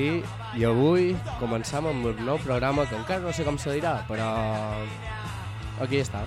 Martí i avui començam amb un nou programa que encara no sé com se dirà, però aquí està.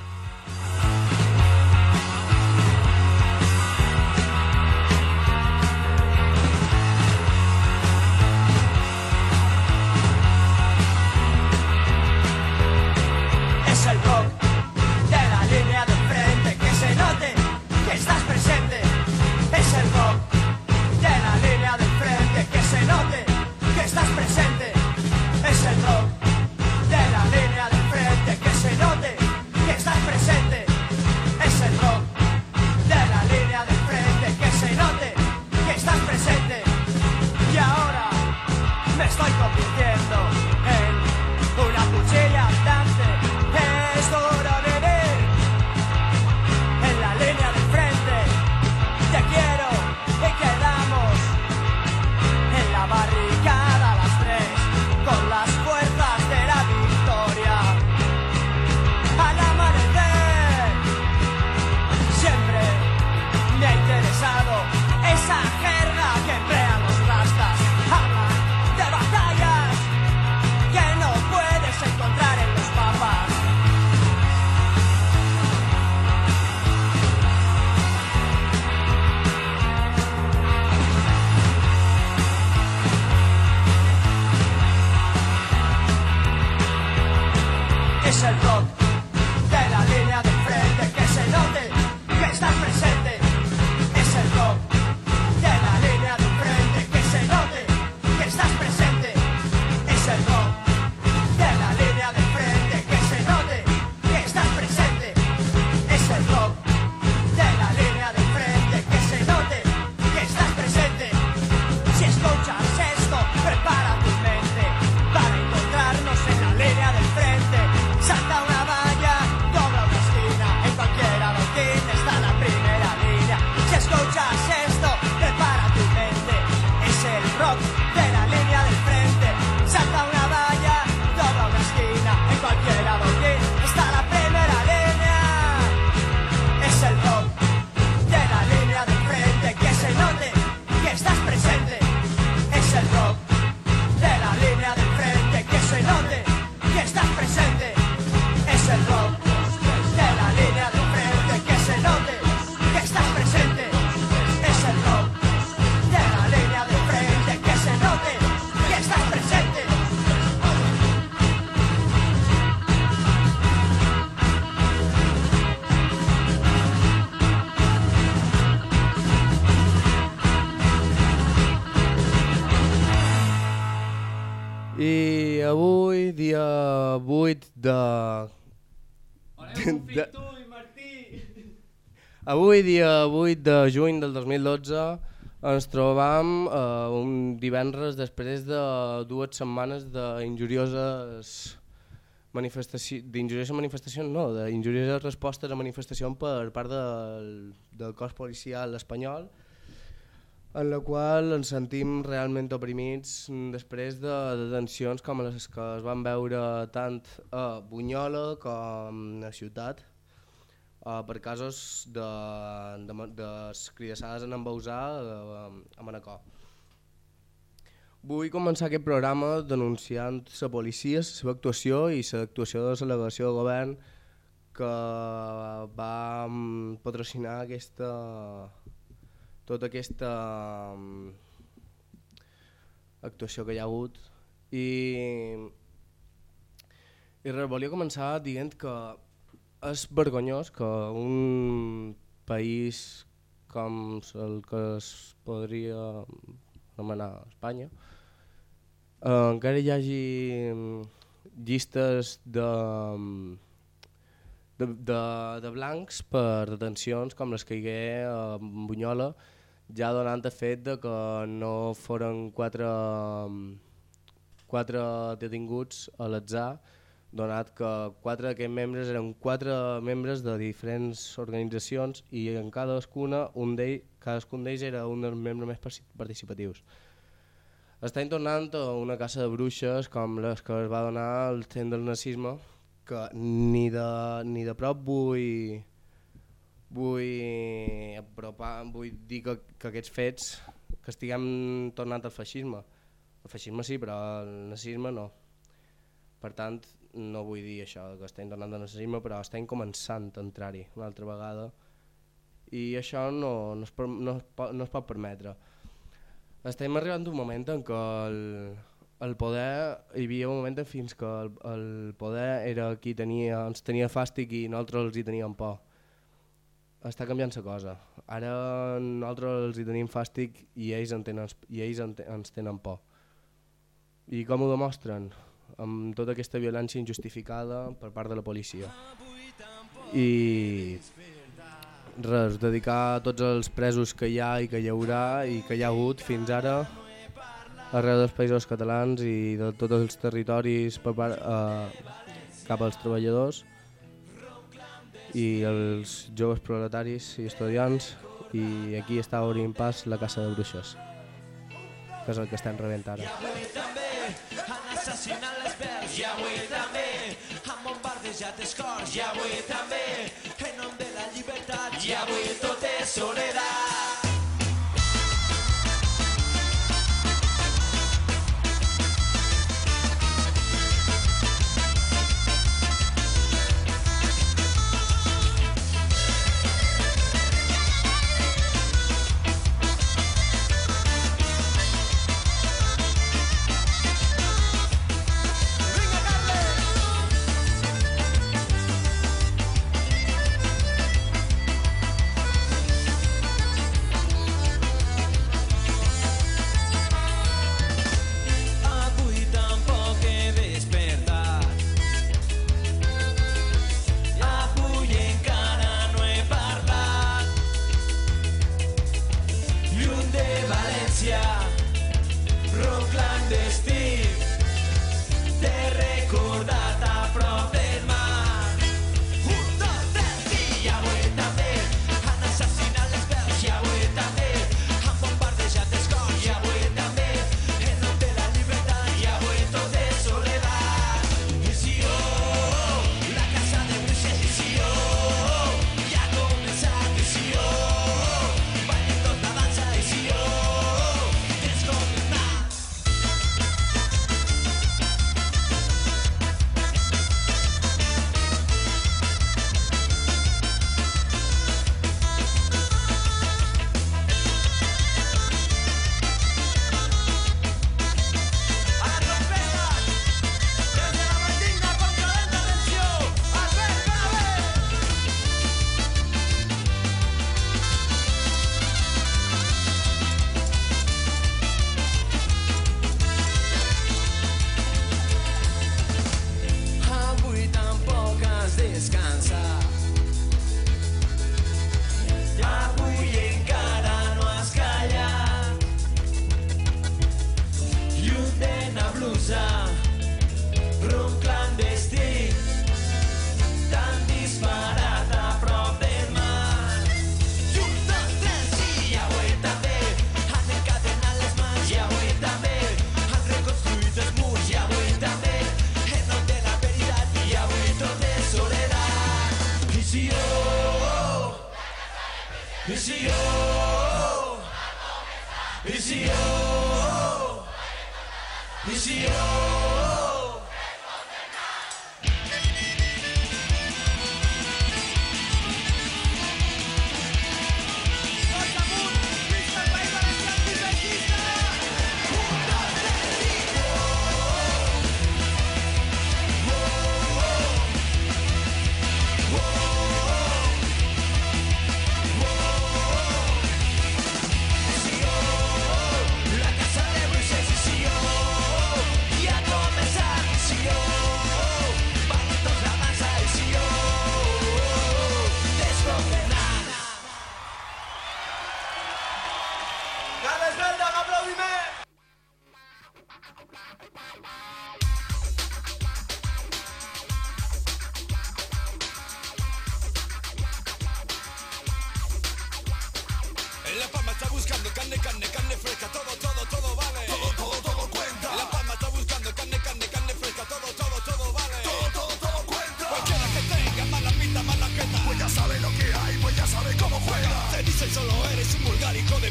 Avui, dia 8 de juny del 2012, ens trobam eh, un divendres després de dues setmanes d'injurioses manifestacions, d'injurioses manifestacions, no, d'injurioses respostes a manifestacions per part del, del cos policial espanyol, en la qual ens sentim realment oprimits després de detencions com les que es van veure tant a Bunyola com a Ciutat uh, per casos de, de, de cridassades en embausar a, a Manacor. Vull començar aquest programa denunciant la policia, la seva actuació i l'actuació de la delegació de govern que va mm, patrocinar aquesta, tota aquesta um, actuació que hi ha hagut i, i res, volia començar dient que és vergonyós que un país com el que es podria anomenar Espanya eh, encara hi hagi mm, llistes de, de, de, de blancs per detencions com les que hi hagué a Bunyola ja donant el fet de que no foren quatre, quatre detinguts a l'atzar donat que quatre d'aquests membres eren quatre membres de diferents organitzacions i en cadascuna un cadascun d'ells era un dels membres més participatius. Estem tornant a una caça de bruixes com les que es va donar al temps del nazisme que ni de, ni de prop vull, vull, apropar, vull dir que, que aquests fets que estiguem tornant al feixisme El feixisme sí, però el nazisme no. Per tant, no vull dir això, que estem tornant al nazisme, però estem començant a entrar-hi una altra vegada i això no, no, es, no, es pot, no es pot permetre. Estem arribant un moment en què el, el poder, hi havia un moment fins que el, el poder era qui tenia, ens tenia fàstic i nosaltres els hi teníem por. Està canviant la cosa. Ara nosaltres els hi tenim fàstic i ells, en tenen, i ells en, ens tenen por. I com ho demostren? Amb tota aquesta violència injustificada per part de la policia. I res, dedicar tots els presos que hi ha i que hi haurà i que hi ha hagut fins ara arreu dels països catalans i de tots els territoris per part, eh, cap als treballadors i els joves proletaris i estudiants i aquí està obrint pas la Casa de Bruixes que és el que estem rebent ara. I avui també. Han bombardejat els cors i avui també. En nom de la llibertat i avui tot és soledat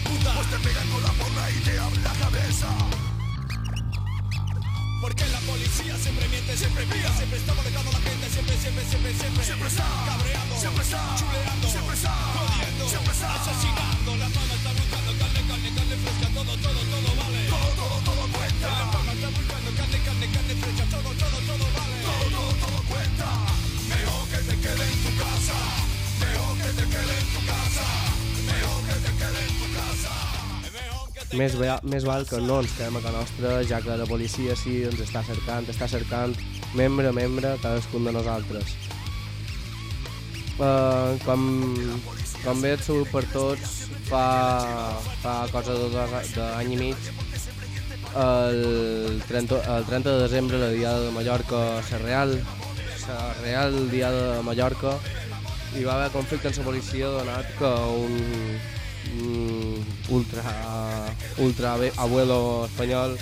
puta Pues te pegan con la porra y te abre la cabeza Porque la policía siempre miente, siempre pía, siempre está molestando a la gente, siempre, siempre, siempre, siempre. Siempre está cabreando, siempre está chuleando, siempre está jodiendo, siempre está asesinando. La Més, va, més val que no ens quedem a casa nostra, ja que la policia sí ens està cercant, està cercant membre a membre cadascun de nosaltres. Uh, com, com bé et sabut per tots, fa, fa cosa d'any i mig, el 30, el 30 de desembre, la Diada de Mallorca, la Real, la Real Diada de Mallorca, hi va haver conflicte amb la policia donat que un ultra, ultra abe- abuelo espanyol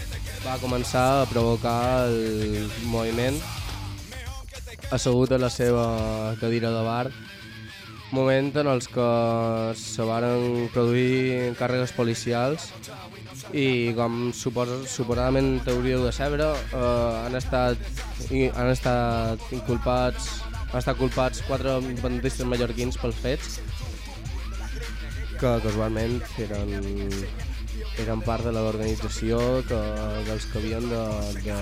va començar a provocar el moviment assegut a la seva cadira de bar. Moment en els que se varen produir càrregues policials i com suposa, suposadament hauríeu de saber eh, han estat han estat inculpats han estat culpats quatre independentistes mallorquins pels fets que casualment eren, eren part de l'organització dels que havien de, de,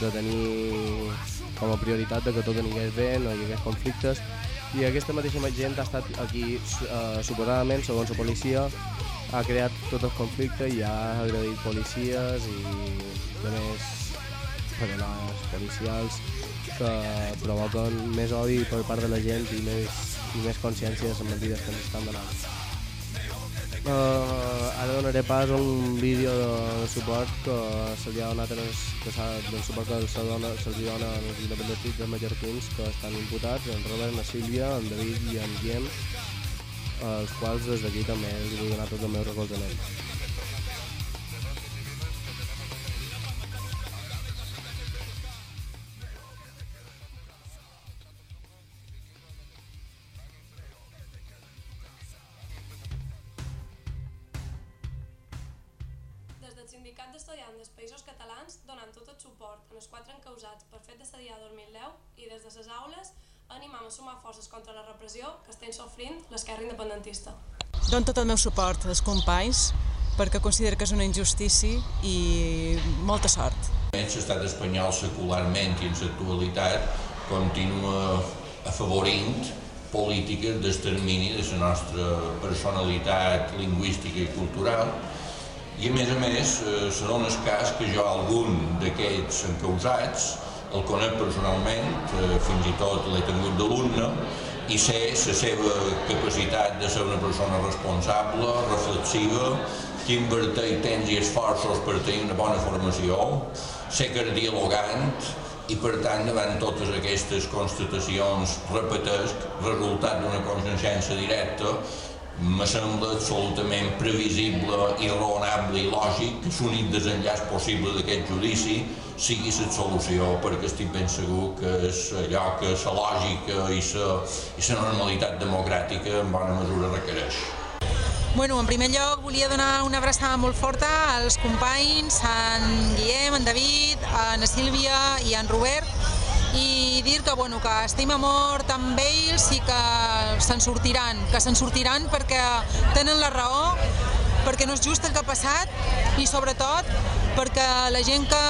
de tenir com a prioritat de que tot anigués bé, no hi hagués conflictes. I aquesta mateixa gent ha estat aquí eh, suposadament, segons la policia ha creat tot el conflicte i ha agredit policies i de més revelades policials que provoquen més odi per part de la gent i més, més consciència de les mentides que ens estan donant. Uh, ara donaré pas a un vídeo de suport que se li ha donat en els, que del suport que se, dona, se li dona als independentistes mallorquins que estan imputats, en Robert, en Sílvia, en David i en Guillem, als quals des d'aquí també els vull donar tot el meu recolzament. Els quatre encausats per fet de la dia 2010 i des de les aules animam a sumar forces contra la repressió que estem sofrint l'esquerra independentista. Dono tot el meu suport als companys perquè considero que és una injustícia i molta sort. L'estat espanyol secularment i en l'actualitat continua afavorint polítiques d'extermini de la nostra personalitat lingüística i cultural i a més a més eh, se dona cas que jo algun d'aquests encausats el conec personalment, eh, fins i tot l'he tingut d'alumne i sé la seva capacitat de ser una persona responsable, reflexiva, que inverteix temps i esforços per tenir una bona formació, sé que és dialogant i per tant davant totes aquestes constatacions repetesc, resultat d'una consciència directa, me sembla absolutament previsible i raonable i lògic que l'únic desenllaç possible d'aquest judici sigui la solució, perquè estic ben segur que és allò que la lògica i la, i la normalitat democràtica en bona mesura requereix. Bueno, en primer lloc volia donar una abraçada molt forta als companys, en Guillem, en David, en Sílvia i en Robert i dir que, bueno, que estem a mort amb ells i que se'n sortiran, que se'n sortiran perquè tenen la raó, perquè no és just el que ha passat i sobretot perquè la gent que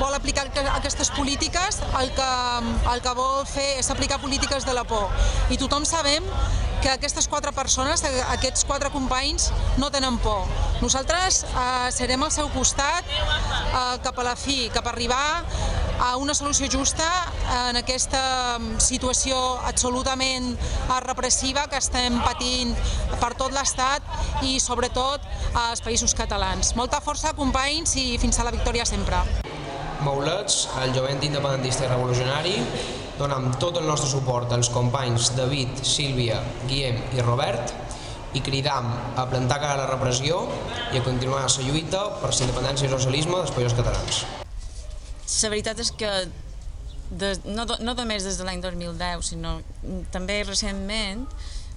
vol aplicar aquestes polítiques el que, el que vol fer és aplicar polítiques de la por. I tothom sabem que aquestes quatre persones, aquests quatre companys, no tenen por. Nosaltres eh, serem al seu costat eh, cap a la fi, cap a arribar a una solució justa en aquesta situació absolutament repressiva que estem patint per tot l'Estat i sobretot als països catalans. Molta força, companys, i fins a la victòria sempre. Maulets, el jovent independentista i revolucionari, donam tot el nostre suport als companys David, Sílvia, Guillem i Robert i cridam a plantar cara a la repressió i a continuar la lluita per la independència i el socialisme dels països catalans. La veritat és que de, no, no només des de l'any 2010, sinó també recentment,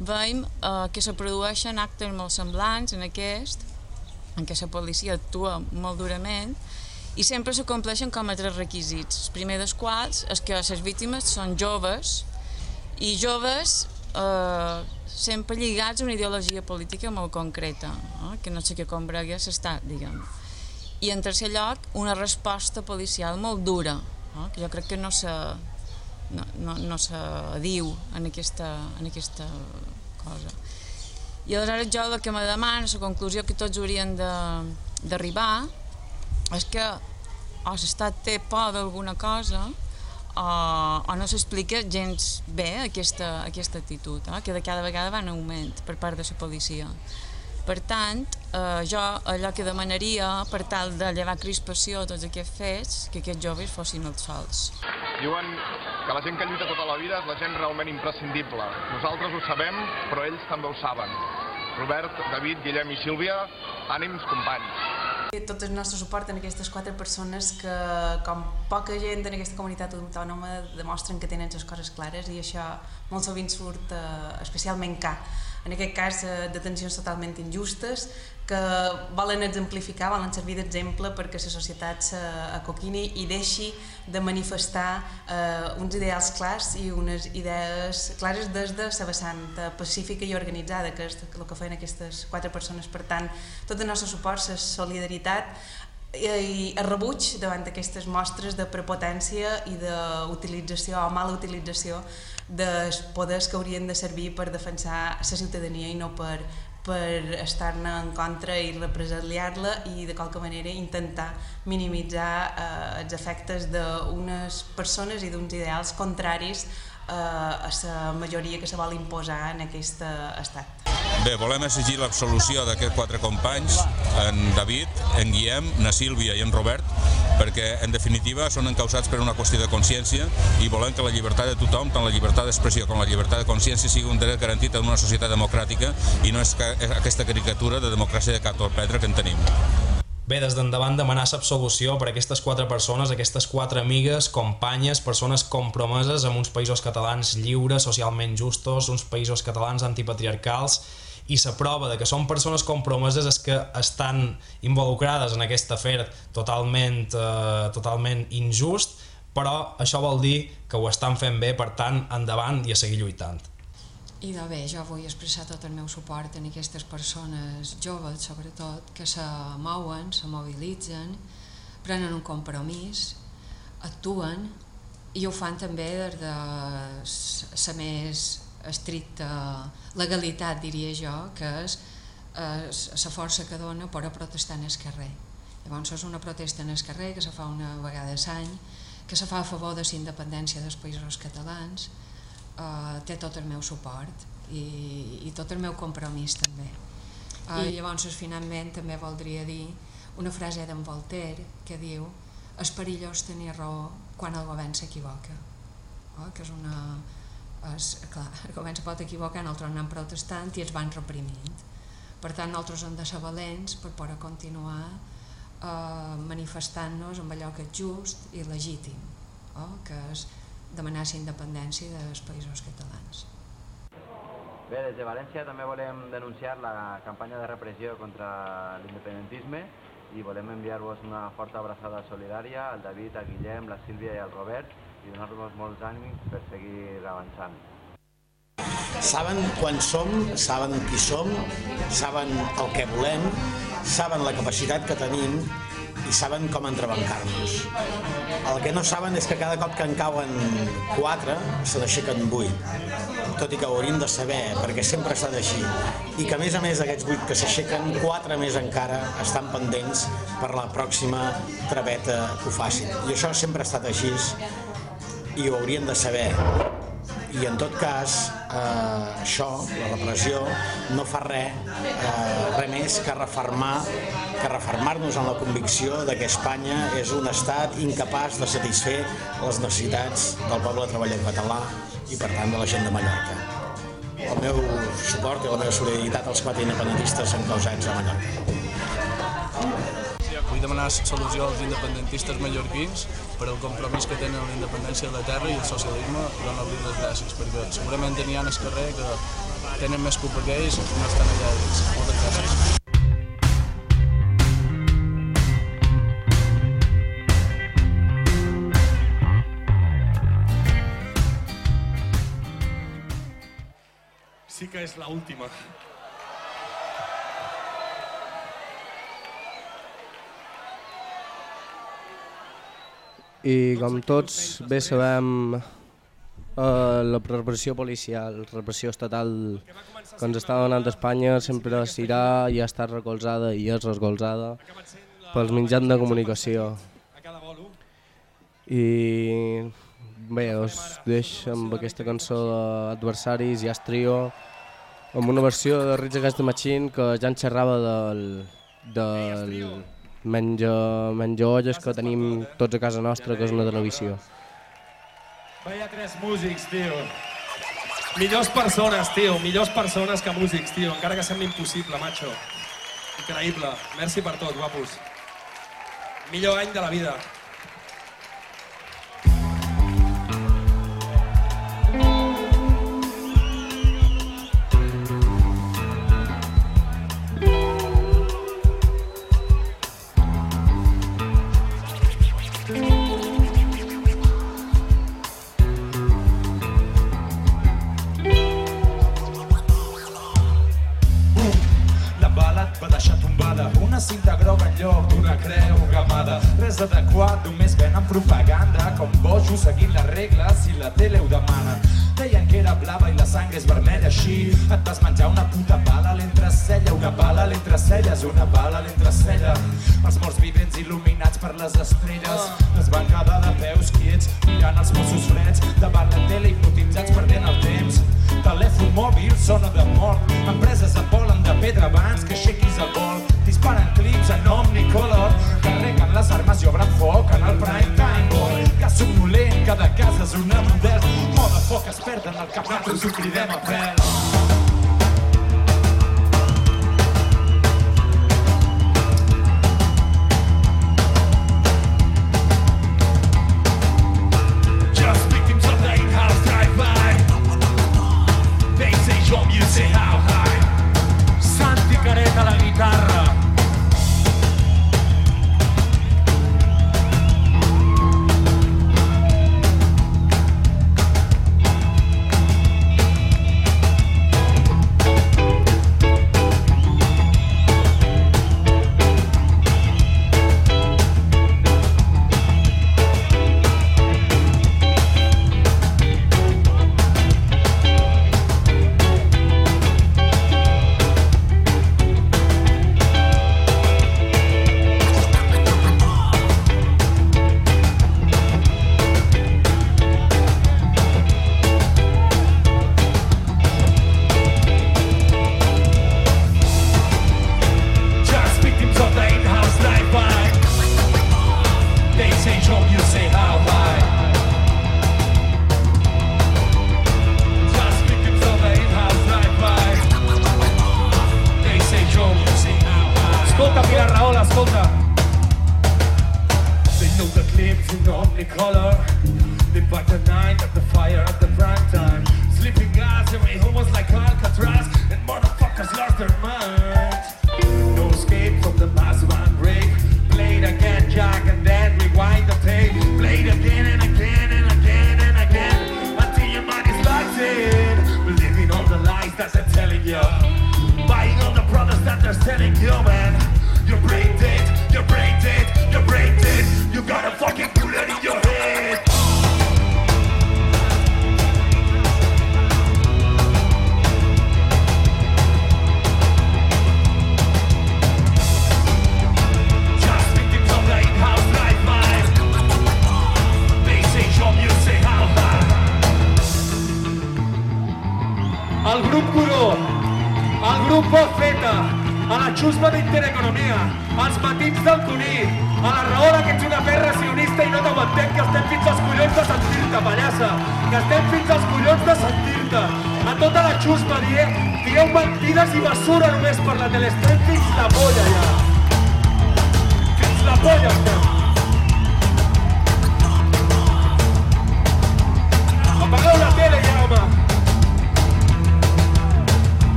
veiem eh, que se produeixen actes molt semblants en aquest, en què la policia actua molt durament i sempre s'acompleixen com a tres requisits. El primer dels quals és que les víctimes són joves i joves eh, sempre lligats a una ideologia política molt concreta, eh, que no sé què combregui s'està, diguem. I en tercer lloc, una resposta policial molt dura, eh, que jo crec que no se, no, no, no se diu en aquesta, en aquesta cosa. I aleshores jo el que me demano, la conclusió que tots haurien d'arribar, és que o l'Estat té por d'alguna cosa o, o no s'explica gens bé aquesta, aquesta actitud, eh? que de cada vegada va en augment per part de la policia. Per tant, eh, jo allò que demanaria per tal de llevar crispació a tots aquests fets, que aquests joves fossin els sols. Diuen que la gent que lluita tota la vida és la gent realment imprescindible. Nosaltres ho sabem, però ells també ho saben. Robert, David, Guillem i Sílvia, ànims, companys. Tot el nostre suport en aquestes quatre persones que, com poca gent en aquesta comunitat autònoma, demostren que tenen les coses clares i això molt sovint surt eh, especialment car en aquest cas eh, detencions totalment injustes que volen exemplificar, volen servir d'exemple perquè la societat s'acoquini i deixi de manifestar eh, uns ideals clars i unes idees clares des de la vessant pacífica i organitzada, que és el que feien aquestes quatre persones. Per tant, tot el nostre suport, la solidaritat i el rebuig davant d'aquestes mostres de prepotència i d'utilització o mala utilització dels poders que haurien de servir per defensar la ciutadania i no per, per estar-ne en contra i represaliar-la i de qualque manera intentar minimitzar eh, els efectes d'unes persones i d'uns ideals contraris eh, a la majoria que se vol imposar en aquest estat. Bé, volem exigir l'absolució d'aquests quatre companys, en David, en Guillem, na Sílvia i en Robert, perquè en definitiva són encausats per una qüestió de consciència i volem que la llibertat de tothom, tant la llibertat d'expressió com la llibertat de consciència, sigui un dret garantit en una societat democràtica i no és aquesta caricatura de democràcia de cap pedra que en tenim. Bé, des d'endavant demanar absolució per aquestes quatre persones, aquestes quatre amigues, companyes, persones compromeses amb uns països catalans lliures, socialment justos, uns països catalans antipatriarcals i la prova de que són persones compromeses és que estan involucrades en aquest afer totalment, eh, totalment injust, però això vol dir que ho estan fent bé, per tant, endavant i a seguir lluitant. I de bé, jo vull expressar tot el meu suport en aquestes persones joves, sobretot, que se mouen, se mobilitzen, prenen un compromís, actuen i ho fan també des de la més estricta legalitat, diria jo, que és la força que dona per a protestar en el carrer. Llavors és una protesta en el carrer que se fa una vegada a l'any, que se fa a favor de la independència dels països catalans, eh, té tot el meu suport i, i tot el meu compromís també. Eh, I llavors finalment també voldria dir una frase d'en Voltaire que diu és perillós tenir raó quan el govern s'equivoca, oh, que és una, es, clar, se pot equivocar, nosaltres anem protestant i els van reprimint. Per tant, nosaltres hem de ser valents per poder continuar eh, manifestant-nos amb allò que és just i legítim, oh, que és demanar la independència dels països catalans. Bé, des de València també volem denunciar la campanya de repressió contra l'independentisme i volem enviar-vos una forta abraçada solidària al David, al Guillem, la Sílvia i al Robert i donar-vos molts ànims per seguir avançant. Saben quan som, saben qui som, saben el que volem, saben la capacitat que tenim i saben com entrebancar-nos. El que no saben és que cada cop que en cauen quatre, se n'aixequen vuit. Tot i que ho hauríem de saber, perquè sempre ha estat així. I que a més a més d'aquests vuit que s'aixequen, quatre més encara estan pendents per la pròxima traveta que ho facin. I això sempre ha estat així i ho haurien de saber i en tot cas eh, això, la repressió, no fa res, eh, res més que refermar que refermar-nos en la convicció de que Espanya és un estat incapaç de satisfer les necessitats del poble treballador català i per tant de la gent de Mallorca. El meu suport i la meva solidaritat als quatre independentistes encausats a Mallorca. Vull demanar solució als independentistes mallorquins per el compromís que tenen amb la independència de la terra i el socialisme, donar-li les gràcies, perquè segurament tenien al carrer que tenen més culpa que ells i no estan allà dins. Moltes gràcies. sí que és l'última. I com tots bé sabem, eh, la repressió policial, la repressió estatal que ens està donant Espanya sempre serà i ha estat recolzada i és recolzada pels mitjans de comunicació. I bé, us deixo amb aquesta cançó d'Adversaris i Astrio amb una versió de Rage Against the Machine que ja en xerrava del, del menja, menja olles que tenim tots a casa nostra, que és una televisió. Vaya tres músics, tio. Millors persones, tio. Millors persones que músics, tio. Encara que sembli impossible, macho. Increïble. Merci per tot, guapos. Millor any de la vida. Cinta groga en lloc d'una creu gamada. Res adequat, només venen propaganda Com bojos seguint les regles si la tele ho demana Deien que era blava i la sang és vermella així. Et vas menjar una puta bala a l'entrecella Una bala a l'entrecella és una bala a l'entrecella Els morts vivents il·luminats per les estrelles Es van quedar de peus quiets mirant els Mossos freds Davant la tele hipnotitzats perdent el temps. Telèfon mòbil sona de mort Empreses et volen de pedra abans que aixequis el vol. Disparen clips en omnicolor Carreguen les armes i obren foc en el prime time boy Que somnolent, cada casa és una model Moda foc es perden al cap, nosaltres ho cridem a pèl la tele,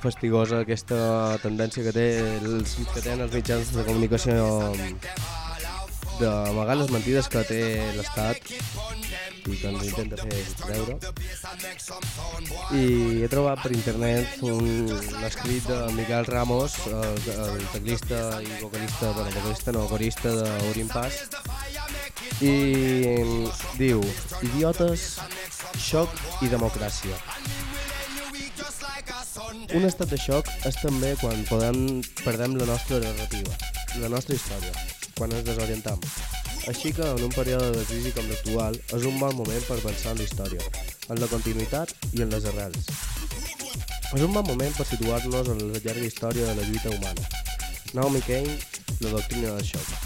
bastant fastigosa aquesta tendència que, té els, que tenen els mitjans de comunicació d'amagar les mentides que té l'Estat i que ens intenta fer creure. I he trobat per internet un, un escrit de Miquel Ramos, el, el teclista i vocalista, bueno, vocalista no, corista d'Orin Pass, i diu idiotes, xoc i democràcia. Un estat de xoc és també quan podem, perdem la nostra narrativa, la nostra història, quan ens desorientem. Així que en un període de crisi com l'actual és un bon moment per pensar en la història, en la continuïtat i en les arrels. És un bon moment per situar-nos en la llarga història de la lluita humana. Naomi Kane, la doctrina del xoc.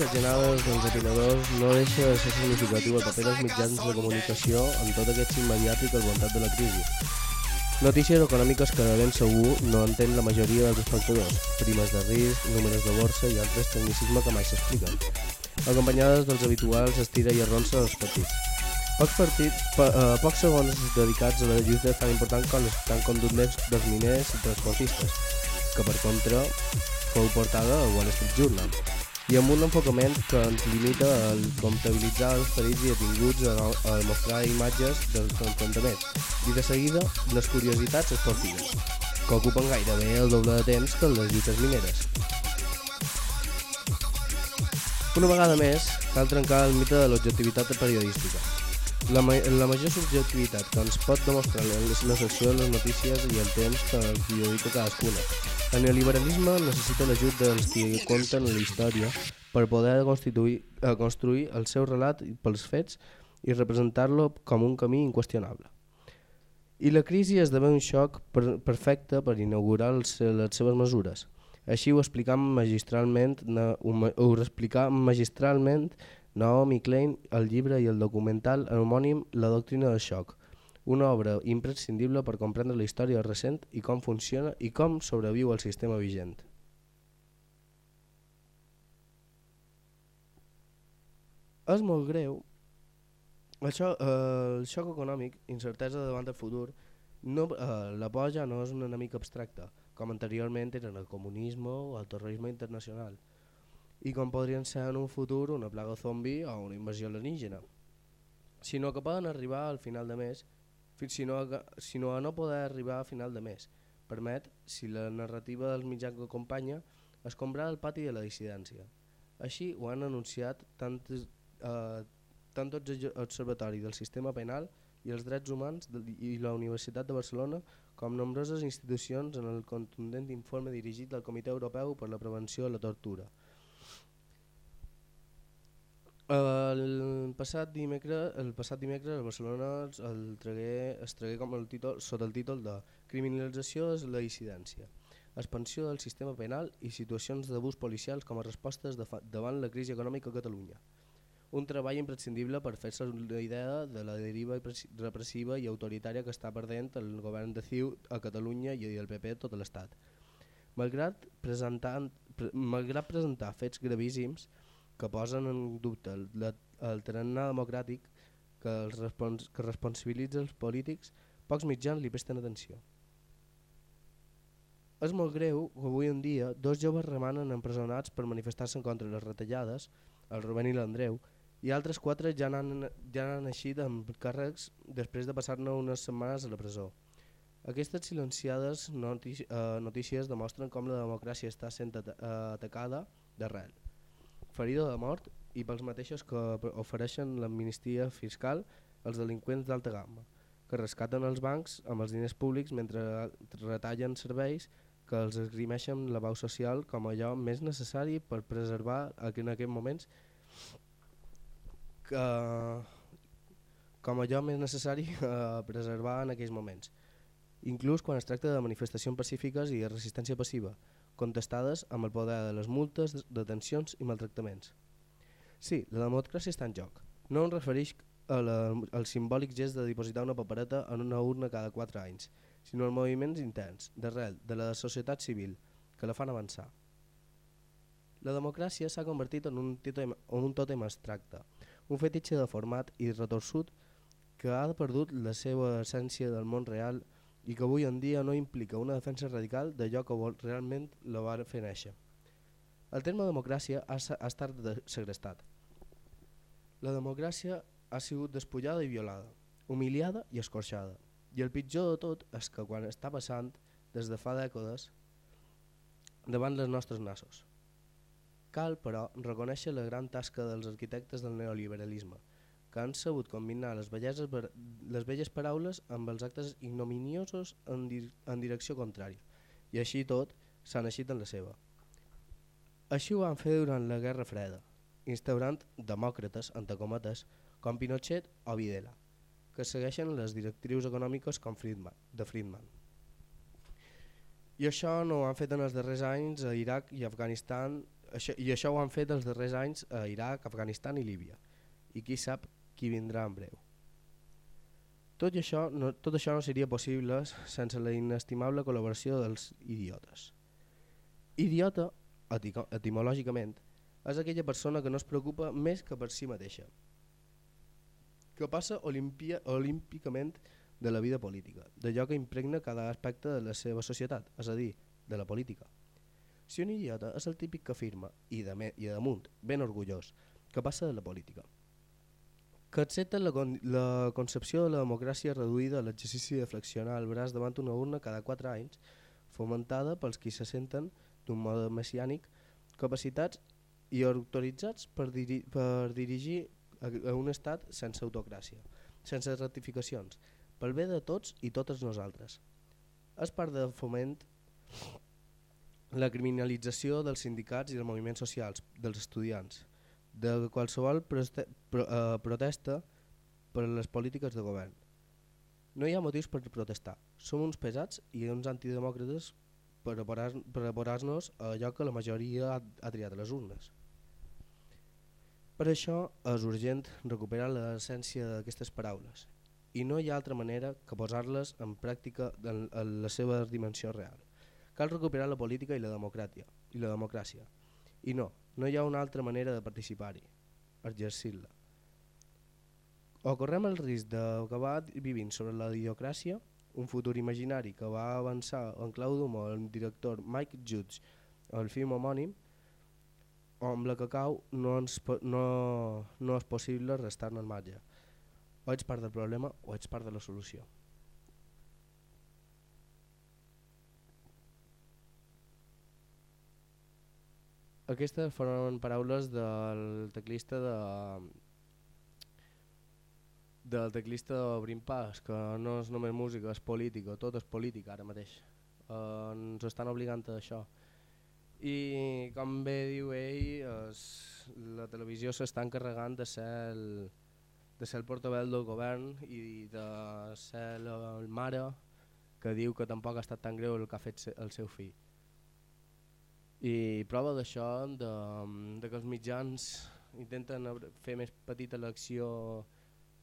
Les dels opinadors no deixa de ser significatiu el paper dels mitjans de comunicació en tot aquest cim mediàtic al voltant de la crisi. Notícies econòmiques que de ben segur no entén la majoria dels espectadors, primes de risc, números de borsa i altres tecnicismes que mai s'expliquen, acompanyades dels habituals estira i arronsa dels partits. Pocs, partits, pa, eh, pocs segons dedicats a la lluita tan important com les tan contundents dels miners i transportistes, que per contra fou portada al Wall Street Journal, i amb un enfocament que ens limita a comptabilitzar els ferits i detinguts a, a mostrar imatges dels enfrontaments i de seguida les curiositats esportives, que ocupen gairebé el doble de temps que les lluites mineres. Una vegada més, cal trencar el mite de l'objectivitat periodística. La, ma la major subjectivitat que ens pot demostrar la, secció de les notícies i el temps que dedica cadascuna. El neoliberalisme necessita l'ajut dels qui conten la història per poder constituir, eh, construir el seu relat pels fets i representar-lo com un camí inqüestionable. I la crisi esdevé un xoc per, perfecte per inaugurar les seves mesures. Així ho explicam magistralment, ho, explicar magistralment Naomi Klein el llibre i el documental homònim La doctrina del xoc, una obra imprescindible per comprendre la història recent i com funciona i com sobreviu el sistema vigent. És molt greu. Xoc, eh, el xoc econòmic, incertesa davant del futur, no, eh, la por ja no és un enemic abstracte, com anteriorment eren el comunisme o el terrorisme internacional, i com podrien ser en un futur una plaga zombi o una invasió alienígena, sinó que poden arribar al final de mes, sinó a, sinó a no poder arribar a final de mes. Permet, si la narrativa dels mitjans que acompanya, escombrar el pati de la dissidència. Així ho han anunciat tant, eh, tant tots els observatori del sistema penal i els drets humans i la Universitat de Barcelona com nombroses institucions en el contundent informe dirigit del Comitè Europeu per la Prevenció de la Tortura. El passat dimecres, el passat dimecres a Barcelona el tragué, es tragué com el títol, sota el títol de Criminalització de la dissidència, expansió del sistema penal i situacions d'abús policials com a respostes de davant la crisi econòmica a Catalunya un treball imprescindible per fer-se la idea de la deriva repressiva i autoritària que està perdent el govern de CiU a Catalunya i el PP a tot l'Estat. Malgrat, presentar, pre, malgrat presentar fets gravíssims que posen en dubte el, el tarannà democràtic que, els respons, que responsabilitza els polítics, pocs mitjans li presten atenció. És molt greu que avui en dia dos joves remanen empresonats per manifestar-se contra les retallades, el Rubén i l'Andreu, i altres quatre ja han, ja han eixit amb càrrecs després de passar-ne unes setmanes a la presó. Aquestes silenciades notícies, eh, notícies demostren com la democràcia està sent at eh, atacada d'arrel, ferida de mort i pels mateixos que ofereixen l'amnistia fiscal als delinqüents d'alta gamma, que rescaten els bancs amb els diners públics mentre retallen serveis que els esgrimeixen la bau social com allò més necessari per preservar en aquests moments que, com allò més necessari a preservar en aquells moments, inclús quan es tracta de manifestacions pacífiques i de resistència passiva, contestades amb el poder de les multes, detencions i maltractaments. Sí, la democràcia està en joc. No em refereix a la, al simbòlic gest de dipositar una papereta en una urna cada 4 anys, sinó als moviments interns, d'arrel, de la societat civil, que la fan avançar. La democràcia s'ha convertit en un, tòtem, en un tòtem abstracte, un fetitxe de format i retorsut que ha perdut la seva essència del món real i que avui en dia no implica una defensa radical d'allò que vol, realment la va fer néixer. El terme democràcia ha, ha estat segrestat. La democràcia ha sigut despullada i violada, humiliada i escorxada. I el pitjor de tot és que quan està passant, des de fa dècades, davant les nostres nassos. Cal, però, reconèixer la gran tasca dels arquitectes del neoliberalisme, que han sabut combinar les, belleses, les belles paraules amb els actes ignominiosos en, di en direcció contrària, i així tot s'han eixit en la seva. Així ho van fer durant la Guerra Freda, instaurant demòcrates, entre cometes, com Pinochet o Videla, que segueixen les directrius econòmiques com Friedman, de Friedman. I això no ho han fet en els darrers anys a Iraq i Afganistan això, I això ho han fet els darrers anys a Iraq, Afganistan i Líbia. I qui sap qui vindrà en breu. Tot això, no, tot això no seria possible sense la inestimable col·laboració dels idiotes. Idiota, etimològicament, és aquella persona que no es preocupa més que per si mateixa, que passa olimpia, olímpicament de la vida política, d'allò que impregna cada aspecte de la seva societat, és a dir, de la política. Si un idiota és el típic que afirma, i, de i damunt, ben orgullós, que passa de la política, que accepta la, con la concepció de la democràcia reduïda a l'exercici de flexionar el braç davant una urna cada 4 anys, fomentada pels qui se senten d'un mode messiànic capacitats i autoritzats per, diri per dirigir a, un estat sense autocràcia, sense ratificacions, pel bé de tots i totes nosaltres. És part del foment la criminalització dels sindicats i dels moviments socials, dels estudiants, de qualsevol proste pro eh, protesta per les polítiques de govern. No hi ha motius per protestar. Som uns pesats i uns antidemòcrates per aborar-nos a allò que la majoria ha, ha triat a les urnes. Per això és urgent recuperar l'essència d'aquestes paraules i no hi ha altra manera que posar-les en pràctica en, en la seva dimensió real. Cal recuperar la política i la democràcia. I la democràcia. I no, no hi ha una altra manera de participar-hi, exercir-la. O correm el risc d'acabar vivint sobre la idiocràcia, un futur imaginari que va avançar en clau d'humor el director Mike Judge el film homònim, o amb la que cau no, ens, no, no és possible restar-ne al marge. O ets part del problema o ets part de la solució. Aquestes foren paraules del teclista de del teclista de Brimpàs, que no és només música, és política, tot és política ara mateix. Uh, ens estan obligant a això. I com bé diu ell, es, la televisió s'està encarregant de ser el, de ser el portaveu del govern i de ser el, el mare que diu que tampoc ha estat tan greu el que ha fet el seu fill. I prova d'això, de, de que els mitjans intenten fer més petita l'acció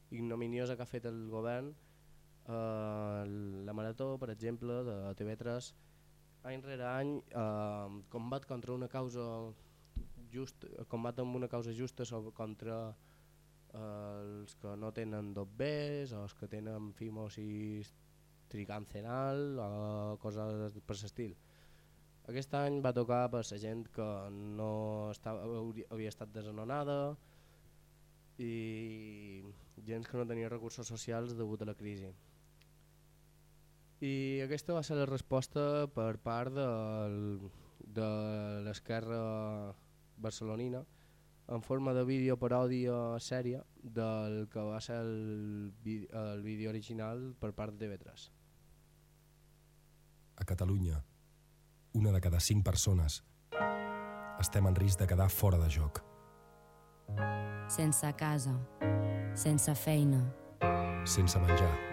ignominiosa que ha fet el govern, eh, la Marató, per exemple, de TV3, any rere any, eh, combat contra una causa just, combat amb una causa justa sobre, contra eh, els que no tenen dos o els que tenen fimosis tricancenal o coses per l'estil. Aquest any va tocar per la gent que no estava, havia estat desanonada i gent que no tenia recursos socials degut a la crisi. I aquesta va ser la resposta per part del, de l'esquerra barcelonina en forma de vídeo paròdia sèria del que va ser el, el vídeo original per part de TV3. A Catalunya, una de cada cinc persones estem en risc de quedar fora de joc. Sense casa, sense feina, sense menjar.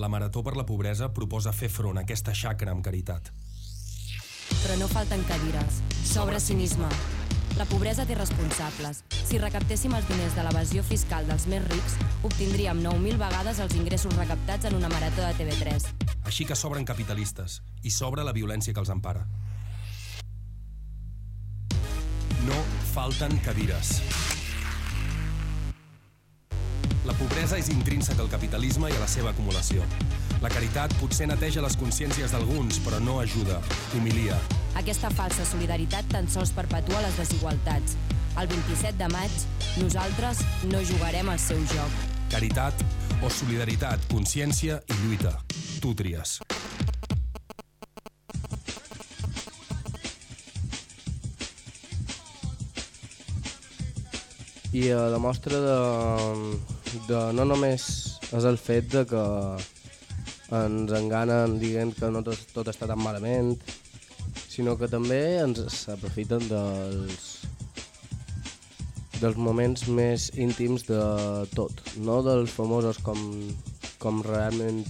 La Marató per la Pobresa proposa fer front a aquesta xacra amb caritat. però no falten cadires. S'obre cinisme. La pobresa té responsables. Si recaptéssim els diners de l'evasió fiscal dels més rics, obtindríem 9.000 vegades els ingressos recaptats en una marató de TV3. Així que s'obren capitalistes i s'obre la violència que els empara. No falten cadires. La pobresa és intrínseca al capitalisme i a la seva acumulació. La caritat potser neteja les consciències d'alguns, però no ajuda, humilia. Aquesta falsa solidaritat tan sols perpetua les desigualtats. El 27 de maig, nosaltres no jugarem al seu joc. Caritat o solidaritat, consciència i lluita. Tu tries. i eh, demostra de, de no només és el fet de que ens enganen dient que no tot, tot està tan malament, sinó que també ens s'aprofiten dels, dels moments més íntims de tot, no dels famosos com, com realment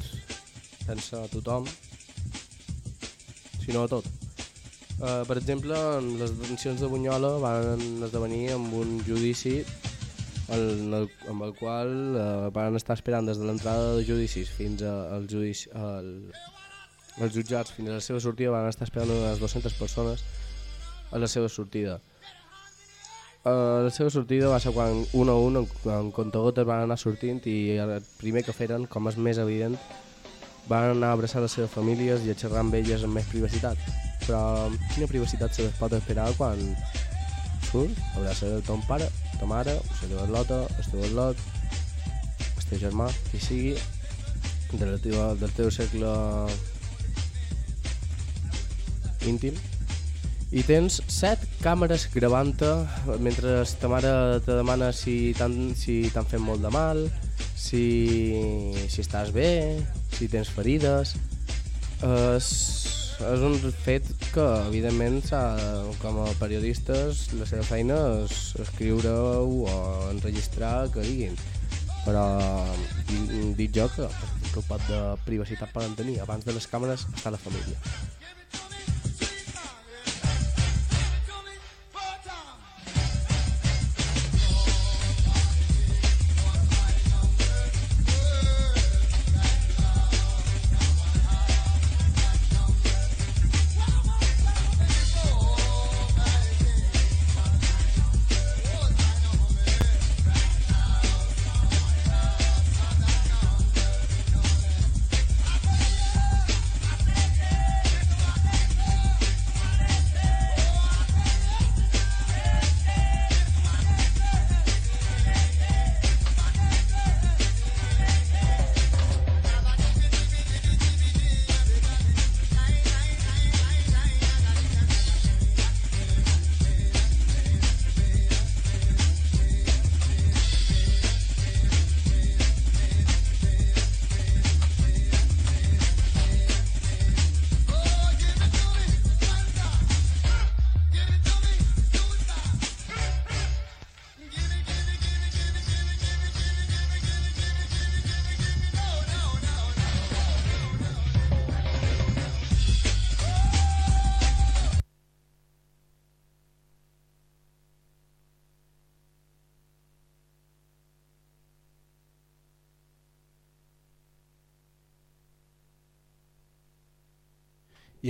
pensa tothom, sinó tot. Uh, per exemple, les detencions de Bunyola van esdevenir amb un judici en el, amb el qual uh, van estar esperant des de l'entrada de judicis fins a, al judici, al, els jutjats fins a la seva sortida van estar esperant unes 200 persones a la seva sortida. Uh, la seva sortida va ser quan un a un, en, en comptagotes, van anar sortint i el primer que feren, com és més evident, van anar a abraçar les seves famílies i a xerrar amb elles amb més privacitat. Però quina privacitat se les pot esperar quan surt, abraça ton pare, ta mare, la teva lota, el teu lot, el teu germà, qui sigui, de la teva, del teu cercle íntim i tens set càmeres gravant-te mentre ta mare te demana si t'han si fet molt de mal, si, si estàs bé, si tens ferides. És, és un fet que, evidentment, com a periodistes, la seva feina és escriure-ho o enregistrar, que diguin. Però dic jo que, que pot de privacitat poden tenir. Abans de les càmeres està la família.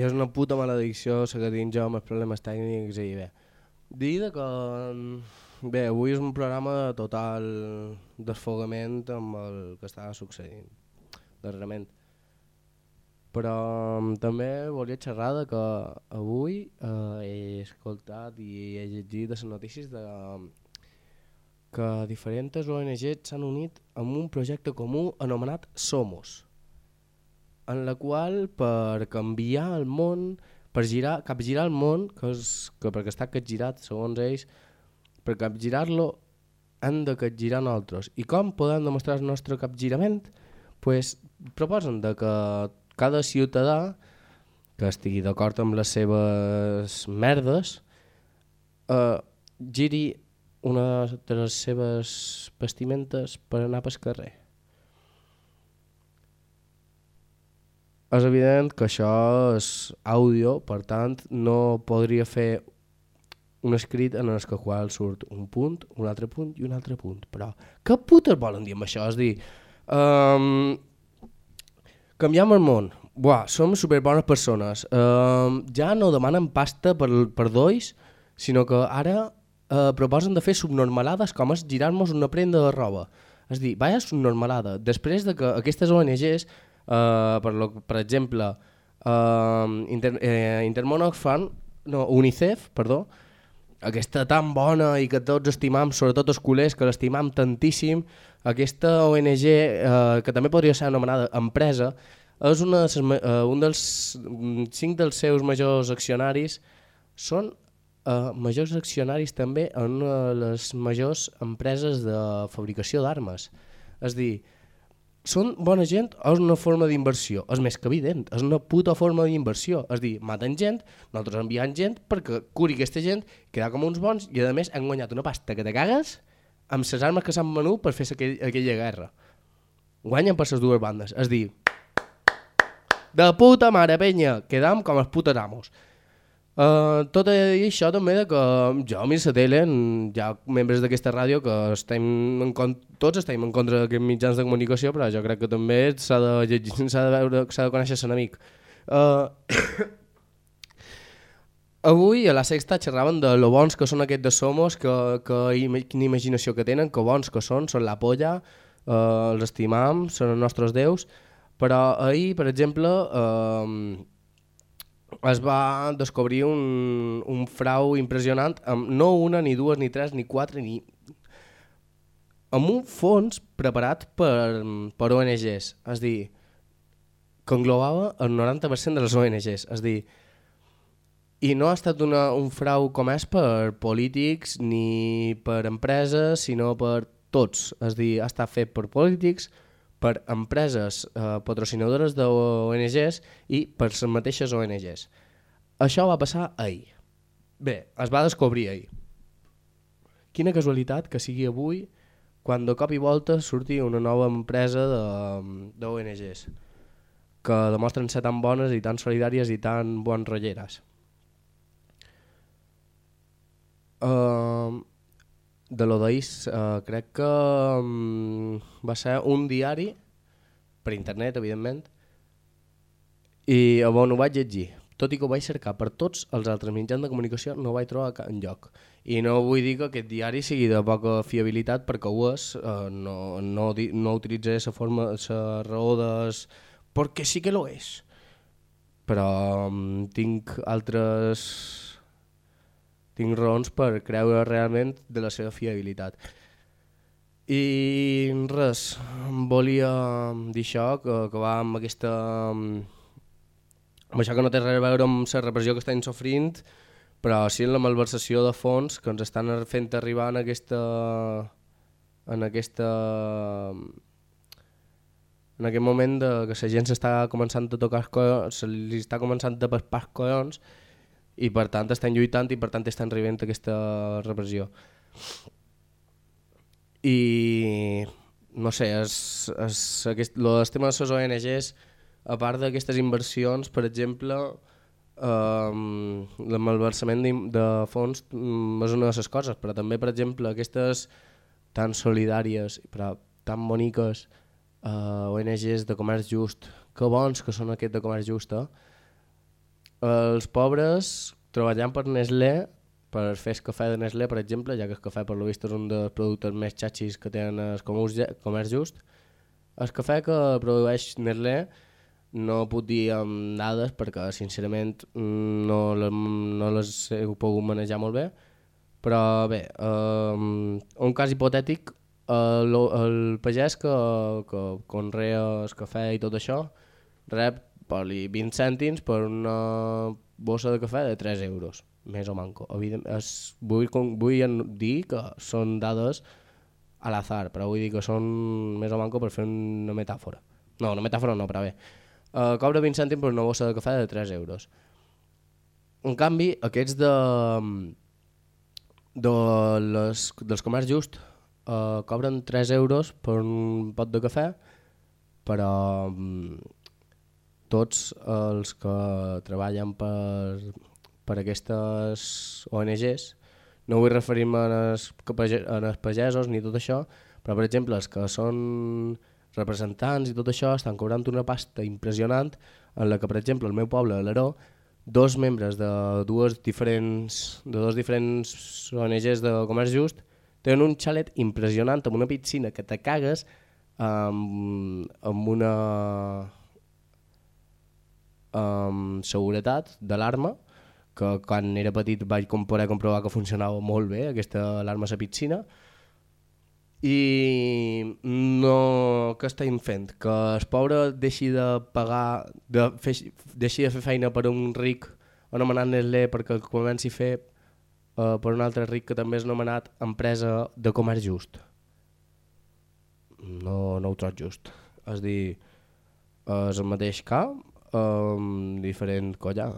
És una puta maledicció la que tinc jo amb els problemes tècnics i bé. Dir que bé, avui és un programa de total desfogament amb el que està succeint darrerament. Però també volia xerrar de que avui eh, he escoltat i he llegit les notícies de que diferents ONGs s'han unit amb un projecte comú anomenat Somos en la qual per canviar el món, per girar, capgirar el món, que, és, que perquè està capgirat segons ells, per capgirar-lo han de capgirar nosaltres. I com podem demostrar el nostre capgirament? pues, proposen de que cada ciutadà que estigui d'acord amb les seves merdes eh, giri una de les seves vestimentes per anar pel carrer. És evident que això és àudio, per tant no podria fer un escrit en el qual surt un punt, un altre punt i un altre punt. Però què putes volen dir amb això? És dir, um, canviem el món, Buah, som superbones persones, um, ja no demanen pasta per, per dois, sinó que ara uh, proposen de fer subnormalades com és girar-nos una prenda de roba. És dir, vaya subnormalada. Després de que aquestes ONGs Uh, per, lo, per exemple, uh, Inter, eh, Intermón Oxfam, no, UNICEF, perdó, aquesta tan bona i que tots estimam, sobretot els culers, que l'estimam tantíssim, aquesta ONG, eh, que també podria ser anomenada empresa, és una, uh, un dels cinc dels seus majors accionaris, són uh, majors accionaris també en una de les majors empreses de fabricació d'armes. És dir, són bona gent és una forma d'inversió? És més que evident, és una puta forma d'inversió. És dir, maten gent, nosaltres enviant gent perquè curi aquesta gent, quedar com uns bons i a més han guanyat una pasta que te cagues amb les armes que s'han venut per fer aquell, aquella guerra. Guanyen per les dues bandes. És dir, de puta mare, penya, quedam com els putos amos. Uh, tot i això també de que jo mi la tele, hi ha membres d'aquesta ràdio que estem en tots estem en contra d'aquests mitjans de comunicació, però jo crec que també s'ha de, llegir, s'ha de, veure, s'ha de conèixer l'enemic. Uh, avui a la sexta xerraven de lo bons que són aquests de Somos, que, que quina imaginació que tenen, que bons que són, són la polla, uh, els estimam, són els nostres déus, però ahir, per exemple, uh, es va descobrir un, un frau impressionant amb no una, ni dues, ni tres, ni quatre, ni... amb un fons preparat per, per ONGs, és dir, que englobava el 90% de les ONGs, és dir, i no ha estat una, un frau com és per polítics ni per empreses, sinó per tots, és dir, ha estat fet per polítics, per empreses eh, patrocinadores d'ONGs i per les mateixes ONGs. Això va passar ahir. Bé, es va descobrir ahir. Quina casualitat que sigui avui quan de cop i volta surti una nova empresa d'ONGs que demostren ser tan bones i tan solidàries i tan bon rolleres. Uh, de lo d'ahir uh, crec que um, va ser un diari per internet evidentment i on ho vaig llegir. Tot i que ho vaig cercar per tots els altres mitjans de comunicació no ho vaig trobar en lloc i no vull dir que aquest diari sigui de poca fiabilitat perquè ho és uh, no, no, no utilitzaré la forma la raó de perquè sí que lo és. Però um, tinc altres tinc raons per creure realment de la seva fiabilitat. I res, volia dir això, que, va amb aquesta... amb això que no té res a veure amb la repressió que estem sofrint, però sí en la malversació de fons que ens estan fent arribar en aquesta... en aquesta en aquest moment de que la gent s'està començant a tocar collons, se li està començant a paspar collons i per tant estan lluitant i per tant estan rebent aquesta repressió. I no sé, és, és aquest, el tema de les ONGs, a part d'aquestes inversions, per exemple, um, el malversament de, de fons um, és una de les coses, però també, per exemple, aquestes tan solidàries, però tan boniques uh, ONGs de comerç just, que bons que són aquests de comerç just, eh? Els pobres treballant per Nestlé, per fer el cafè de Nestlé, per exemple, ja que el cafè per lo vist és un dels productes més xatxis que tenen el comerç just, el cafè que produeix Nestlé no puc dir amb dades perquè sincerament no, no les he pogut manejar molt bé, però bé, um, un cas hipotètic, el, el pagès que, que conrea el cafè i tot això rep per 20 cèntims per una bossa de cafè de 3 euros, més o manco. Es, vull, vull dir que són dades a l'azar, però vull dir que són més o manco per fer una metàfora. No, una metàfora no, però bé. Uh, cobra 20 cèntims per una bossa de cafè de 3 euros. En canvi, aquests de, de les, dels comerç just uh, cobren 3 euros per un pot de cafè, però um, tots els que treballen per, per aquestes ONGs, no vull referir-me als, als pagesos ni tot això, però per exemple els que són representants i tot això estan cobrant una pasta impressionant en la que per exemple el meu poble, l'Aró, dos membres de dues diferents, de dos diferents ONGs de comerç just tenen un xalet impressionant amb una piscina que te cagues amb, amb una um, seguretat d'alarma, que quan era petit vaig poder comprovar que funcionava molt bé aquesta alarma a la piscina, i no, què estem fent? Que el pobre deixi de pagar, de fer, deixi de fer feina per un ric anomenat Nestlé perquè comenci a fer uh, per un altre ric que també és anomenat empresa de comerç just. No, no ho trobo just. És dir, és el mateix camp, um, diferent collar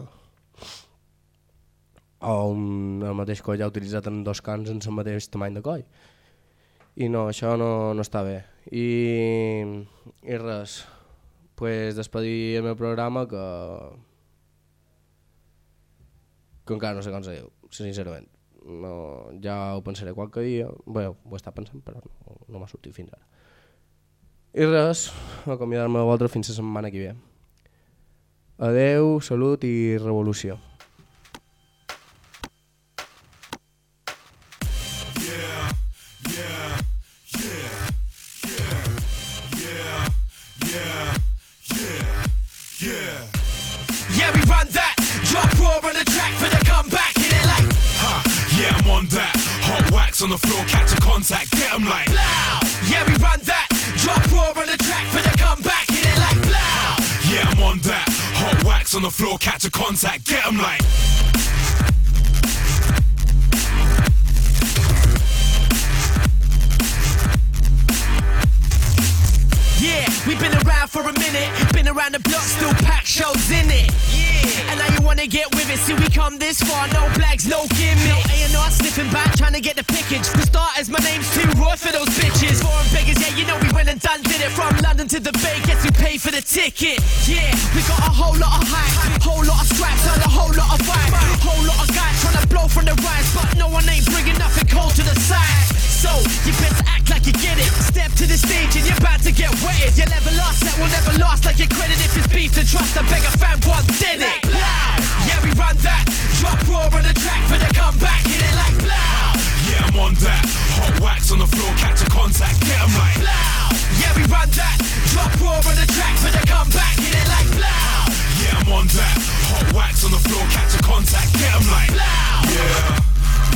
o un, el mateix collar utilitzat en dos cants en el mateix tamany de coll i no, això no, no està bé i, i res pues despedir el meu programa que que encara no sé com se diu, sincerament. No, ja ho pensaré qualque dia, bé, ho està pensant, però no, no m'ha sortit fins ara. I res, acomiadar-me de vosaltres fins la setmana que ve. Adeu, salut i revolució. on the floor, catch a contact, get them like Blow! Yeah, we run that, drop raw on the track for the comeback, hit it like Blow! Yeah, I'm on that. Hot wax on the floor, catch a contact, get get 'em like. Yeah, we've been around for a minute. Been around the block, still pack shows in it. Yeah, and now you wanna get with it. See, we come this far, no flags, no gimmick. No A&R sniffing back, trying to get the pickage. For starters, my name's too raw for those bitches. Foreign beggars, yeah, you know we went and done did it. From London to the Bay, guess who paid for the ticket? Yeah, we got a whole lot of hype, whole lot of stripes, and a whole lot of vibe. Whole lot of guys trying to blow from the rise, but no one ain't bringing nothing cold to the side. So, you better act like you get it. Step to the stage and you're about to get wetted. You'll never last, that will never last like your credit. If it's beef, then trust a beggar fan one did it. Blow. Yeah, we run that. Drop raw on the track for the comeback. Hit it like blow. Yeah, I'm on that. Hot wax on the floor, catch a contact, get 'em like. Blow. Yeah, we run that. Drop raw on the track for the comeback. Hit it like blow. Yeah, I'm on that. Hot wax on the floor, catch a contact, get 'em like. Blow. Yeah,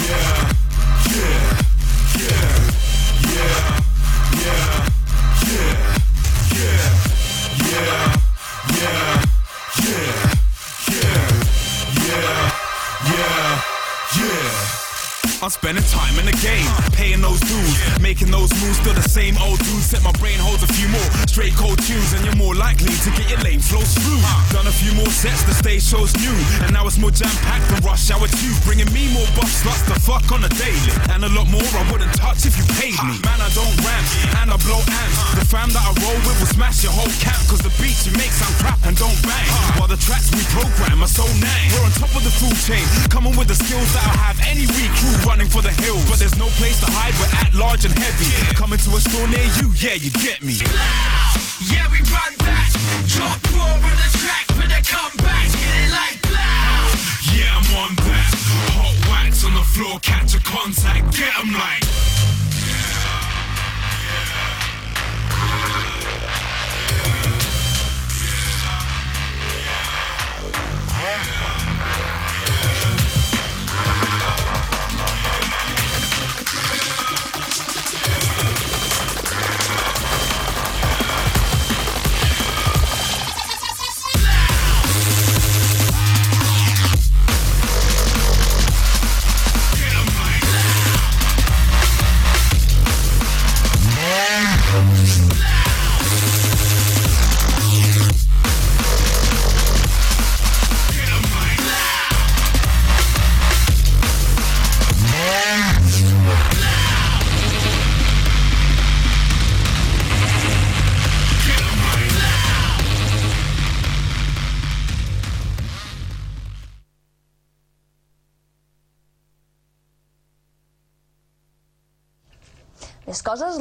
yeah, yeah, yeah, yeah, I'm spending time in the game, paying those dues, making those moves. Still the same old dude. Set my brain holds a few more straight cold tunes, and you're more likely to get your lane flows through. Done a few more sets, the stage shows new, and now it's more jam packed than rush hour two, bringing me more buff sluts to fuck on a daily, and a lot more I wouldn't touch if you paid me. Man, I don't rant, and I blow amps. The fam that I roll with will smash your whole camp, cause the beats you make sound crap and don't bang. While the tracks we program are so nang. We're on top of the food chain, coming with the skills that'll have any recruit running for the hills. But there's no place to hide, we're at large and heavy. Coming to a store near you, yeah, you get me. Yeah, we run that. Drop raw on the track for the comeback.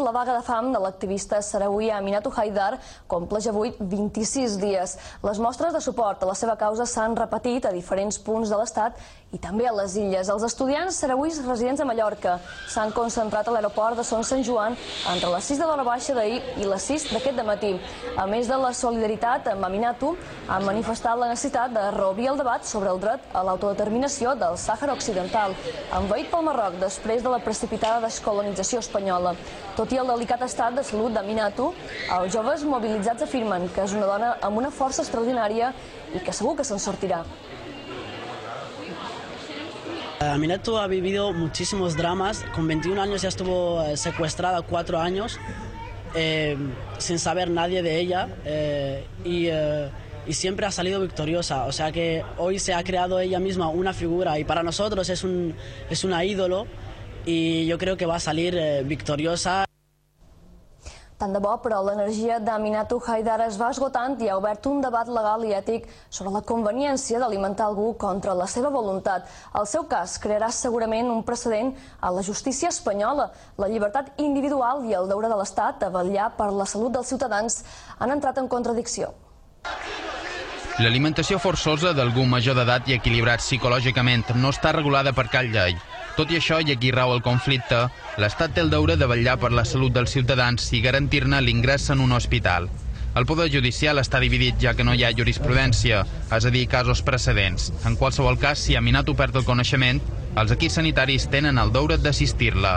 La vaga de fam de l'activista sarauí Aminatou Haidar compleix avui 26 dies. Les mostres de suport a la seva causa s'han repetit a diferents punts de l'Estat i també a les illes. Els estudiants sarauís residents a Mallorca s'han concentrat a l'aeroport de Son Sant Joan entre les 6 de l'hora baixa d'ahir i les 6 d'aquest matí. A més de la solidaritat amb Aminatou, han manifestat la necessitat de reobrir el debat sobre el dret a l'autodeterminació del Sàhara Occidental, envaït pel Marroc després de la precipitada descolonització espanyola. Tot i el delicat estat de salut d'Aminatou, els joves mobilitzats afirmen que és una dona amb una força extraordinària i que segur que se'n sortirà. Aminatou ha vivido muchísimos dramas. Con 21 años ya estuvo eh, secuestrada cuatro años eh, sin saber nadie de ella eh, y, eh, siempre ha salido victoriosa. O sea que hoy se ha creado ella misma una figura y para nosotros es, un, es una ídolo y yo creo que va a salir eh, victoriosa. Tant de bo, però l'energia d'Aminatou Haidar es va esgotant i ha obert un debat legal i ètic sobre la conveniència d'alimentar algú contra la seva voluntat. El seu cas crearà segurament un precedent a la justícia espanyola. La llibertat individual i el deure de l'Estat a vetllar per la salut dels ciutadans han entrat en contradicció. L'alimentació forçosa d'algú major d'edat i equilibrat psicològicament no està regulada per cap llei. Tot i això, i aquí rau el conflicte, l'Estat té el deure de vetllar per la salut dels ciutadans i garantir-ne l'ingrés en un hospital. El Poder Judicial està dividit ja que no hi ha jurisprudència, és a dir, casos precedents. En qualsevol cas, si Aminato perd el coneixement, els equips sanitaris tenen el deure d'assistir-la.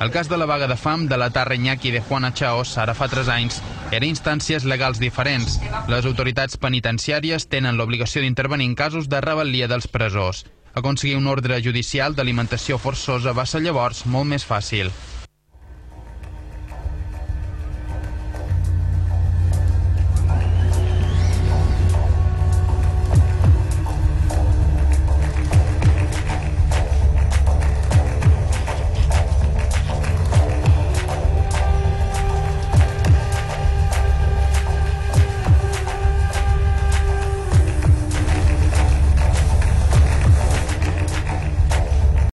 El cas de la vaga de fam de la Tarra Iñaki de Juana Chaos, ara fa 3 anys, era instàncies legals diferents. Les autoritats penitenciàries tenen l'obligació d'intervenir en casos de rebel·lia dels presors. Aconseguir un ordre judicial d'alimentació forçosa va ser llavors molt més fàcil.